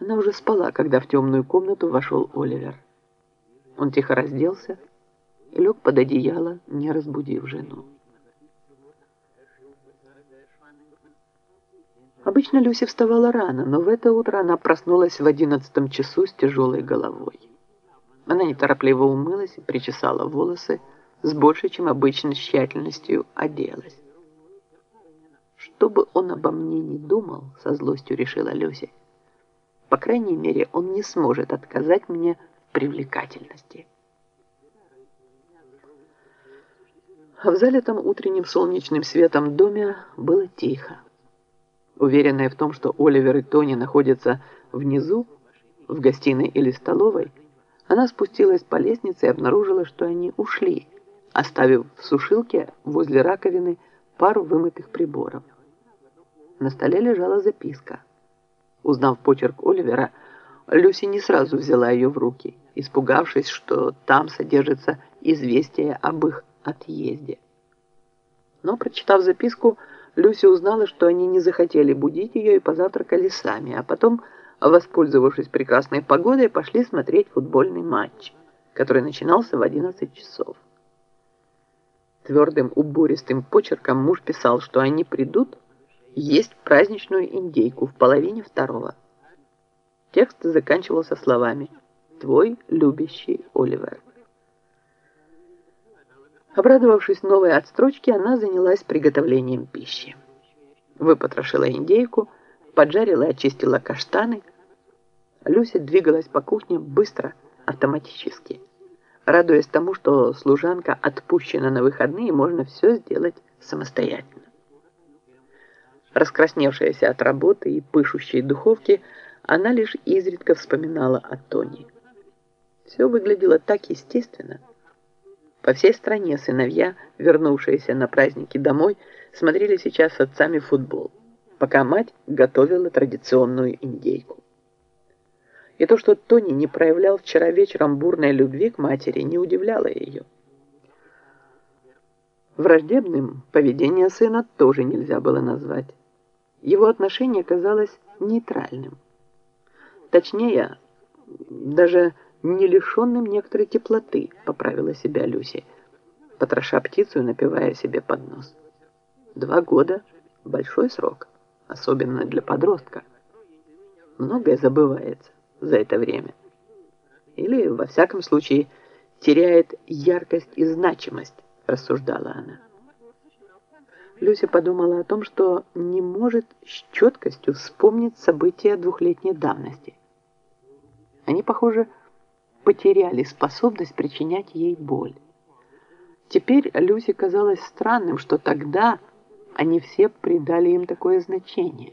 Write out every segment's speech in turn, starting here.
Она уже спала, когда в темную комнату вошел Оливер. Он тихо разделся и лег под одеяло, не разбудив жену. Обычно Люси вставала рано, но в это утро она проснулась в одиннадцатом часу с тяжелой головой. Она неторопливо умылась и причесала волосы, с большей, чем обычно, тщательностью оделась. Что бы он обо мне не думал, со злостью решила Люся, по крайней мере, он не сможет отказать мне в привлекательности. В залитом утренним солнечным светом доме было тихо. Уверенная в том, что Оливер и Тони находятся внизу, в гостиной или столовой, она спустилась по лестнице и обнаружила, что они ушли, оставив в сушилке возле раковины пару вымытых приборов. На столе лежала записка. Узнав почерк Оливера, Люси не сразу взяла ее в руки, испугавшись, что там содержится известие об их отъезде. Но, прочитав записку, Люси узнала, что они не захотели будить ее и позавтракали сами, а потом, воспользовавшись прекрасной погодой, пошли смотреть футбольный матч, который начинался в 11 часов. Твердым убористым почерком муж писал, что они придут есть праздничную индейку в половине второго. Текст заканчивался словами «Твой любящий Оливер». Обрадовавшись новой отстрочке, она занялась приготовлением пищи. Выпотрошила индейку, поджарила и очистила каштаны. Люся двигалась по кухне быстро, автоматически, радуясь тому, что служанка отпущена на выходные, можно все сделать самостоятельно. Раскрасневшаяся от работы и пышущей духовки, она лишь изредка вспоминала о Тони. Все выглядело так естественно. По всей стране сыновья, вернувшиеся на праздники домой, смотрели сейчас с отцами футбол, пока мать готовила традиционную индейку. И то, что Тони не проявлял вчера вечером бурной любви к матери, не удивляло ее. Враждебным поведение сына тоже нельзя было назвать. Его отношение казалось нейтральным. Точнее, даже не лишенным некоторой теплоты, поправила себя Люси, потроша птицу и напивая себе под нос. Два года – большой срок, особенно для подростка. Многое забывается за это время. Или, во всяком случае, теряет яркость и значимость, рассуждала она. Люся подумала о том, что не может с четкостью вспомнить события двухлетней давности. Они, похоже, потеряли способность причинять ей боль. Теперь Люсе казалось странным, что тогда они все придали им такое значение.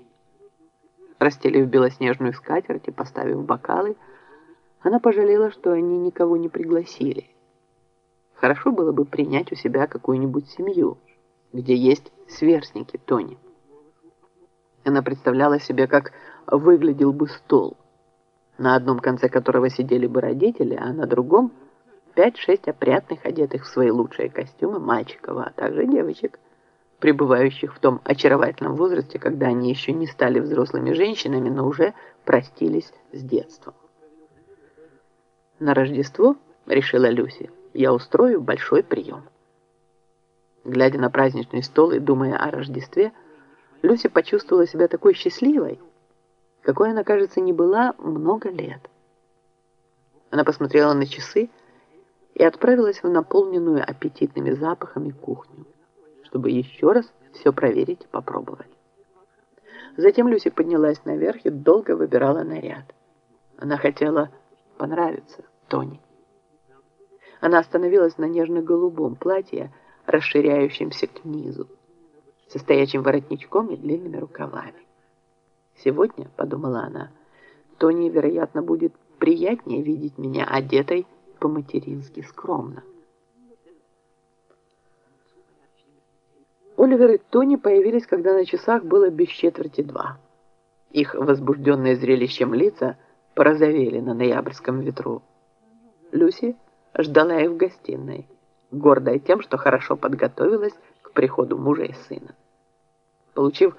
Расстелив белоснежную скатерть и поставив бокалы, она пожалела, что они никого не пригласили. Хорошо было бы принять у себя какую-нибудь семью – где есть сверстники Тони. Она представляла себе, как выглядел бы стол, на одном конце которого сидели бы родители, а на другом пять-шесть опрятных, одетых в свои лучшие костюмы мальчиков, а также девочек, пребывающих в том очаровательном возрасте, когда они еще не стали взрослыми женщинами, но уже простились с детством. На Рождество, решила Люси, я устрою большой прием. Глядя на праздничный стол и думая о Рождестве, Люся почувствовала себя такой счастливой, какой она, кажется, не была много лет. Она посмотрела на часы и отправилась в наполненную аппетитными запахами кухню, чтобы еще раз все проверить и попробовать. Затем Люси поднялась наверх и долго выбирала наряд. Она хотела понравиться Тони. Она остановилась на нежно-голубом платье, расширяющимся к низу, со стоячим воротничком и длинными рукавами. Сегодня, подумала она, Тони, вероятно, будет приятнее видеть меня одетой по-матерински скромно. Оливер и Тони появились, когда на часах было без четверти два. Их возбужденные зрелищем лица порозовели на ноябрьском ветру. Люси ждала их в гостиной гордая тем, что хорошо подготовилась к приходу мужа и сына. Получив